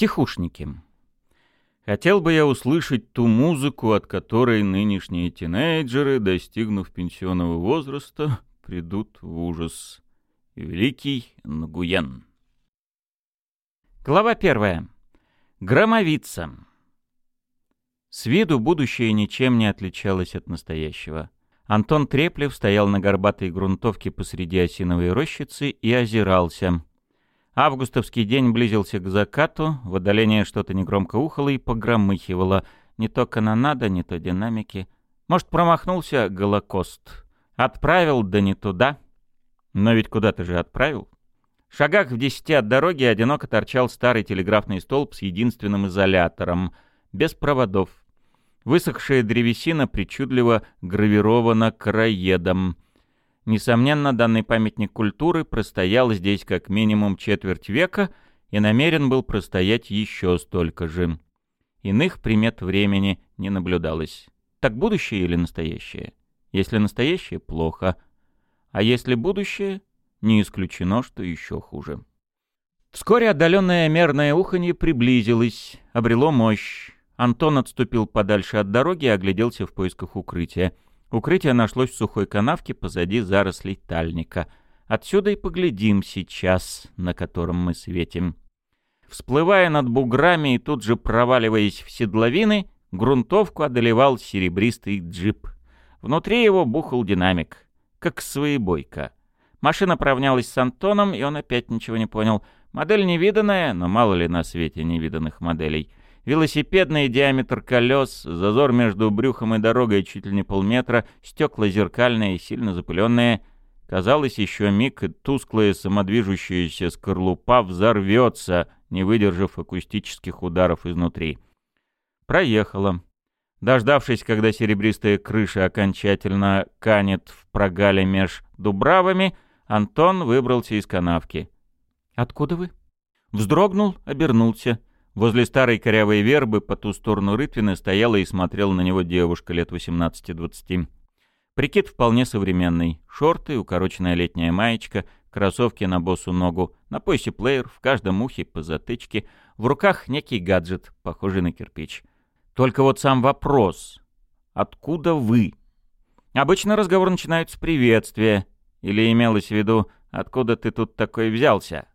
Тихушники. Хотел бы я услышать ту музыку, от которой нынешние тинейджеры, достигнув пенсионного возраста, придут в ужас. Великий Нгуен. Глава первая. Громовица. С виду будущее ничем не отличалось от настоящего. Антон Треплев стоял на горбатой грунтовке посреди осиновой рощицы и озирался. Августовский день близился к закату, в отдалении что-то негромко ухало и погромыхивало. Не то канонада, не то динамики. Может, промахнулся Голокост. Отправил, да не туда. Но ведь куда-то же отправил. В шагах в десяти от дороги одиноко торчал старый телеграфный столб с единственным изолятором, без проводов. Высохшая древесина причудливо гравирована краедом. Несомненно, данный памятник культуры простоял здесь как минимум четверть века и намерен был простоять еще столько же. Иных примет времени не наблюдалось. Так будущее или настоящее? Если настоящее — плохо. А если будущее — не исключено, что еще хуже. Вскоре отдаленное мерное уханье приблизилось, обрело мощь. Антон отступил подальше от дороги и огляделся в поисках укрытия. Укрытие нашлось в сухой канавке позади зарослей тальника. Отсюда и поглядим сейчас, на котором мы светим. Всплывая над буграми и тут же проваливаясь в седловины, грунтовку одолевал серебристый джип. Внутри его бухал динамик, как своебойка. Машина поравнялась с Антоном, и он опять ничего не понял. Модель невиданная, но мало ли на свете невиданных моделей — Велосипедный диаметр колес, зазор между брюхом и дорогой чуть ли не полметра, стекла зеркальные, сильно запыленные. Казалось, еще миг, и тусклая самодвижущаяся скорлупа взорвется, не выдержав акустических ударов изнутри. Проехала. Дождавшись, когда серебристая крыша окончательно канет в прогале меж дубравами, Антон выбрался из канавки. «Откуда вы?» Вздрогнул, обернулся — Возле старой корявой вербы по ту сторону рытвины стояла и смотрела на него девушка лет 18-20. Прикид вполне современный. Шорты, укороченная летняя маечка, кроссовки на босу ногу, на поясе плеер, в каждом ухе по затычке, в руках некий гаджет, похожий на кирпич. Только вот сам вопрос. Откуда вы? Обычно разговор начинают с приветствия. Или имелось в виду, откуда ты тут такой взялся?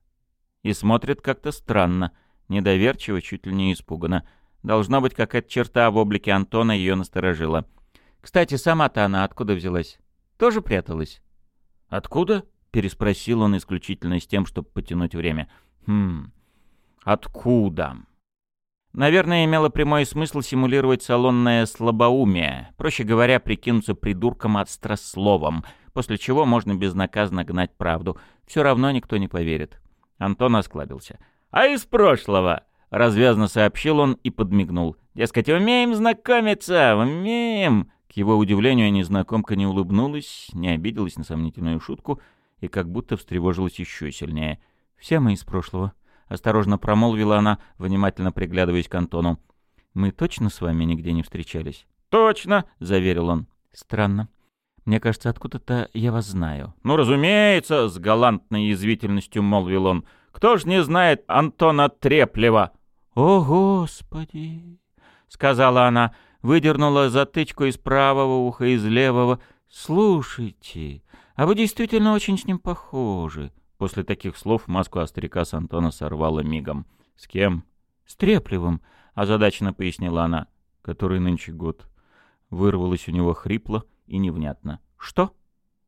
И смотрит как-то странно — Недоверчиво, чуть ли не испуганно. Должно быть, какая-то черта в облике Антона ее насторожила. Кстати, сама-то она откуда взялась? Тоже пряталась? «Откуда?» — переспросил он исключительно с тем, чтобы потянуть время. «Хм... Откуда?» Наверное, имело прямой смысл симулировать салонное слабоумие, проще говоря, прикинуться придурком отстрословом, после чего можно безнаказанно гнать правду. Все равно никто не поверит. Антон осклабился а из прошлого», — развязно сообщил он и подмигнул. «Дескать, умеем знакомиться, умеем!» К его удивлению, незнакомка не улыбнулась, не обиделась на сомнительную шутку и как будто встревожилась еще сильнее. «Все мы из прошлого», — осторожно промолвила она, внимательно приглядываясь к Антону. «Мы точно с вами нигде не встречались?» «Точно!» — заверил он. «Странно. Мне кажется, откуда-то я вас знаю». «Ну, разумеется!» — с галантной язвительностью молвил он. Кто ж не знает Антона Треплева?» «О, Господи!» — сказала она, выдернула затычку из правого уха, из левого. «Слушайте, а вы действительно очень с ним похожи». После таких слов маску остряка с Антона сорвала мигом. «С кем?» «С Треплевым», — озадаченно пояснила она. «Который нынче год». Вырвалось у него хрипло и невнятно. «Что?»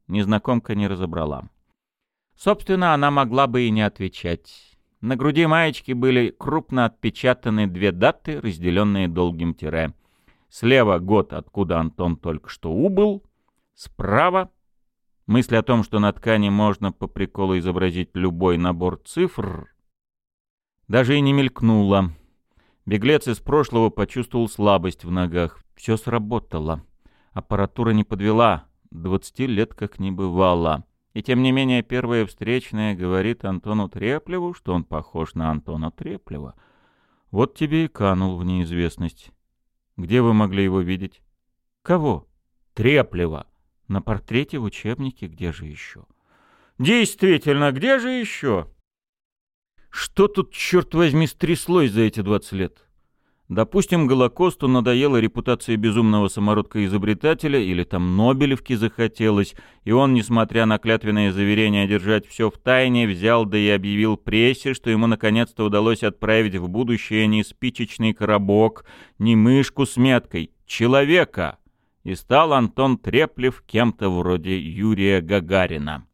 Незнакомка не разобрала. Собственно, она могла бы и не отвечать. На груди маечки были крупно отпечатаны две даты, разделенные долгим тире. Слева год, откуда Антон только что убыл. Справа мысль о том, что на ткани можно по приколу изобразить любой набор цифр, даже и не мелькнула. Беглец из прошлого почувствовал слабость в ногах. Все сработало. Аппаратура не подвела. Двадцати лет как не бывало. И тем не менее первая встречная говорит Антону Треплеву, что он похож на Антона Треплева. Вот тебе и канул в неизвестность. Где вы могли его видеть? Кого? Треплева. На портрете в учебнике, где же еще? Действительно, где же еще? Что тут, черт возьми, стряслось за эти 20 лет? Допустим, Голокосту надоела репутация безумного самородка-изобретателя или там Нобелевки захотелось, и он, несмотря на клятвенное заверение держать все в тайне, взял да и объявил прессе, что ему наконец-то удалось отправить в будущее не спичечный коробок, не мышку с меткой, человека. И стал Антон Треплев кем-то вроде Юрия Гагарина.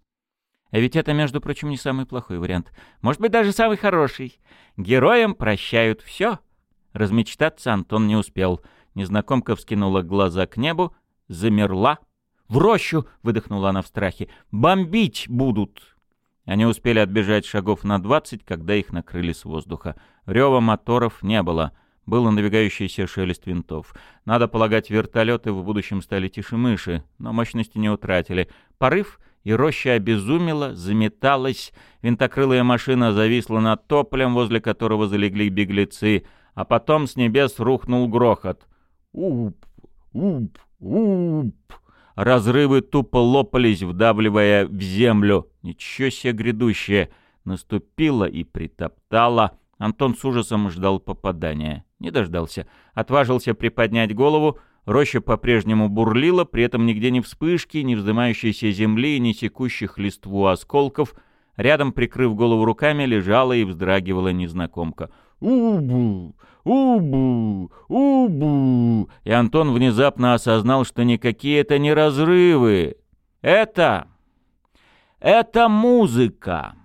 А ведь это, между прочим, не самый плохой вариант. Может быть, даже самый хороший. Героям прощают все — Размечтаться Антон не успел. Незнакомка вскинула глаза к небу, замерла. «В рощу!» — выдохнула она в страхе. «Бомбить будут!» Они успели отбежать шагов на двадцать, когда их накрыли с воздуха. Рева моторов не было. Был надвигающийся шелест винтов. Надо полагать, вертолеты в будущем стали тише мыши, но мощности не утратили. Порыв, и роща обезумела, заметалась. Винтокрылая машина зависла над тополем, возле которого залегли беглецы — а потом с небес рухнул грохот. Уп, уп, уп. Разрывы тупо лопались, вдавливая в землю. Ничего себе грядущее. Наступило и притоптало. Антон с ужасом ждал попадания. Не дождался. Отважился приподнять голову. Роща по-прежнему бурлила, при этом нигде ни вспышки, ни вздымающейся земли, ни секущих листву осколков. Рядом, прикрыв голову руками, лежала и вздрагивала незнакомка. «Убу! Убу! Убу!» И Антон внезапно осознал, что никакие это не разрывы. Это... это музыка.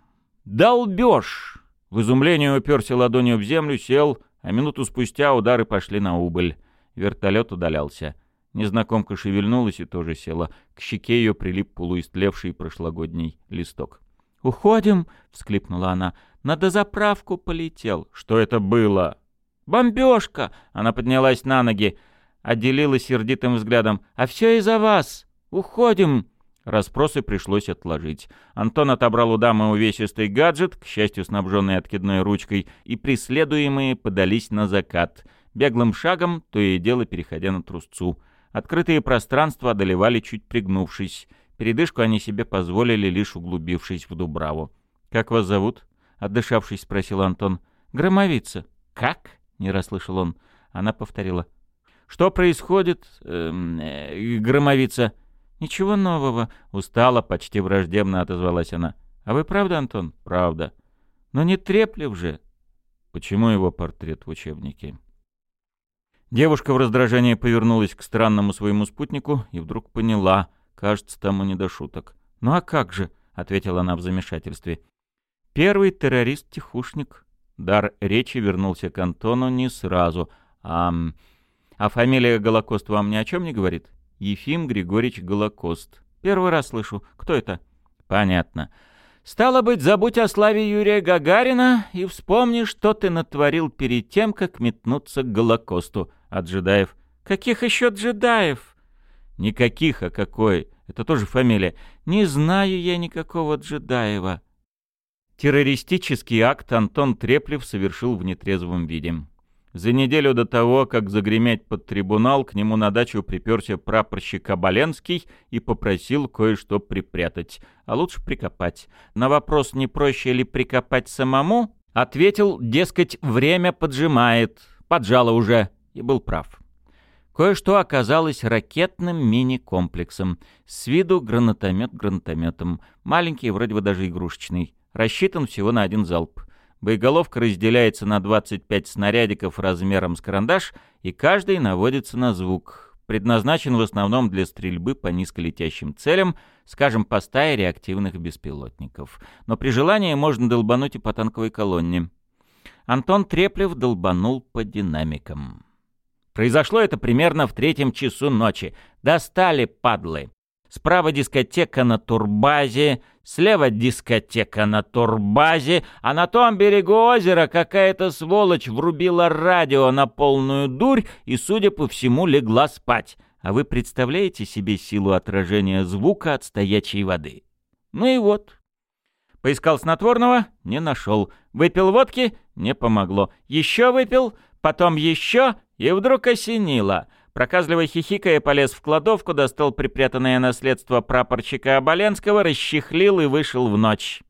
Долбеж. В изумлении уперся ладонью в землю, сел, а минуту спустя удары пошли на убыль. Вертолет удалялся. Незнакомка шевельнулась и тоже села. К щеке ее прилип полуистлевший прошлогодний листок. «Уходим!» — всклипнула она. «На дозаправку полетел». «Что это было?» «Бомбежка!» — она поднялась на ноги, отделила сердитым взглядом. «А все из-за вас! Уходим!» Распросы пришлось отложить. Антон отобрал у дамы увесистый гаджет, к счастью, снабженный откидной ручкой, и преследуемые подались на закат. Беглым шагом, то и дело переходя на трусцу. Открытые пространства одолевали, чуть пригнувшись. Передышку они себе позволили, лишь углубившись в Дубраву. «Как вас зовут?» — отдышавшись, спросил Антон. «Громовица». «Как?» — не расслышал он. Она повторила. «Что происходит, эм, э, громовица?» «Ничего нового», — устала, почти враждебно отозвалась она. «А вы правда, Антон?» «Правда». «Но не треплев же». «Почему его портрет в учебнике?» Девушка в раздражении повернулась к странному своему спутнику и вдруг поняла — Кажется, тому не до шуток. «Ну а как же?» — ответила она в замешательстве. «Первый террорист-тихушник». Дар речи вернулся к Антону не сразу. «А, а фамилия Голокост вам ни о чем не говорит?» «Ефим Григорьевич Голокост». «Первый раз слышу. Кто это?» «Понятно. Стало быть, забудь о славе Юрия Гагарина и вспомни, что ты натворил перед тем, как метнуться к Голокосту от джедаев». «Каких еще джедаев?» Никаких, а какой? Это тоже фамилия. Не знаю я никакого Джедаева. Террористический акт Антон Треплев совершил в нетрезвом виде. За неделю до того, как загреметь под трибунал, к нему на дачу приперся прапорщик Оболенский и попросил кое-что припрятать, а лучше прикопать. На вопрос, не проще ли прикопать самому, ответил, дескать, время поджимает, поджало уже, и был прав. Кое-что оказалось ракетным мини-комплексом. С виду гранатомет гранатометом. Маленький, вроде бы даже игрушечный. Рассчитан всего на один залп. Боеголовка разделяется на 25 снарядиков размером с карандаш, и каждый наводится на звук. Предназначен в основном для стрельбы по низколетящим целям, скажем, по стае реактивных беспилотников. Но при желании можно долбануть и по танковой колонне. Антон Треплев долбанул по динамикам. Произошло это примерно в третьем часу ночи. Достали, падлы. Справа дискотека на турбазе, слева дискотека на турбазе, а на том берегу озера какая-то сволочь врубила радио на полную дурь и, судя по всему, легла спать. А вы представляете себе силу отражения звука от стоячей воды? Ну и вот. Поискал снотворного — не нашел. Выпил водки — не помогло. Еще выпил, потом еще и вдруг осенило. Проказливо хихикая полез в кладовку, достал припрятанное наследство прапорщика Оболенского, расчехлил и вышел в ночь.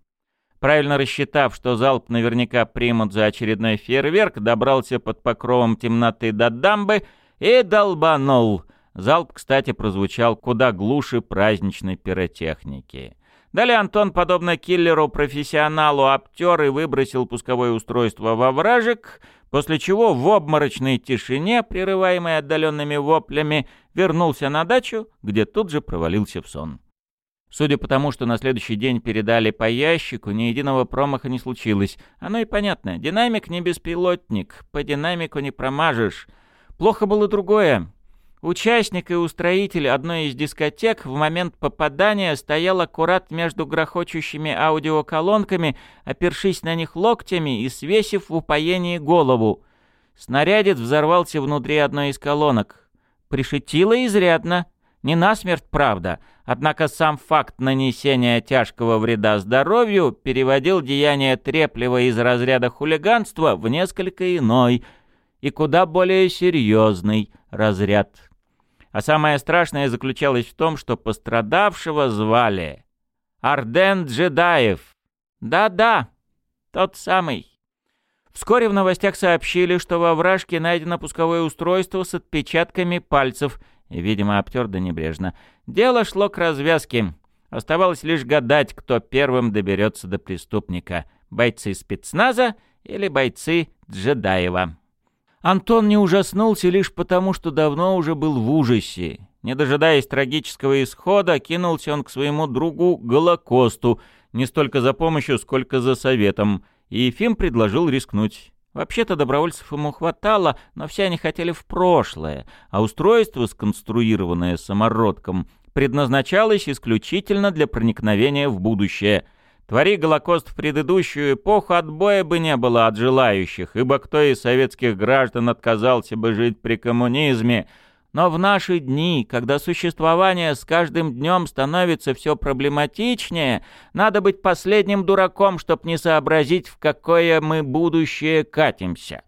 Правильно рассчитав, что залп наверняка примут за очередной фейерверк, добрался под покровом темноты до дамбы и долбанул. Залп, кстати, прозвучал куда глуше праздничной пиротехники. Далее Антон, подобно киллеру-профессионалу, обтер и выбросил пусковое устройство во вражек, после чего в обморочной тишине, прерываемой отдаленными воплями, вернулся на дачу, где тут же провалился в сон. Судя по тому, что на следующий день передали по ящику, ни единого промаха не случилось. Оно и понятно. Динамик не беспилотник, по динамику не промажешь. Плохо было другое. Участник и устроитель одной из дискотек в момент попадания стоял аккурат между грохочущими аудиоколонками, опершись на них локтями и свесив в упоении голову. Снарядец взорвался внутри одной из колонок. Пришитило изрядно. Не насмерть, правда, однако сам факт нанесения тяжкого вреда здоровью переводил деяние Треплева из разряда хулиганства в несколько иной и куда более серьезный разряд. А самое страшное заключалось в том, что пострадавшего звали Арден Джедаев. Да-да, тот самый. Вскоре в новостях сообщили, что во вражке найдено пусковое устройство с отпечатками пальцев. Видимо, обтер да небрежно. Дело шло к развязке. Оставалось лишь гадать, кто первым доберется до преступника. Бойцы спецназа или бойцы Джедаева. Антон не ужаснулся лишь потому, что давно уже был в ужасе. Не дожидаясь трагического исхода, кинулся он к своему другу Голокосту, не столько за помощью, сколько за советом, и Ефим предложил рискнуть. Вообще-то добровольцев ему хватало, но все они хотели в прошлое, а устройство, сконструированное самородком, предназначалось исключительно для проникновения в будущее — Твори Голокост в предыдущую эпоху, отбоя бы не было от желающих, ибо кто из советских граждан отказался бы жить при коммунизме. Но в наши дни, когда существование с каждым днем становится все проблематичнее, надо быть последним дураком, чтоб не сообразить, в какое мы будущее катимся.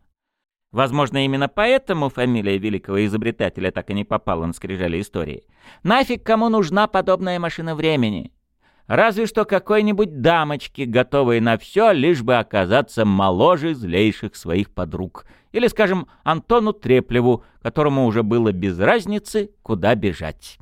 Возможно, именно поэтому фамилия великого изобретателя так и не попала на скрижали истории. Нафиг кому нужна подобная машина времени? Разве что какой-нибудь дамочке, готовой на все, лишь бы оказаться моложе злейших своих подруг. Или, скажем, Антону Треплеву, которому уже было без разницы, куда бежать.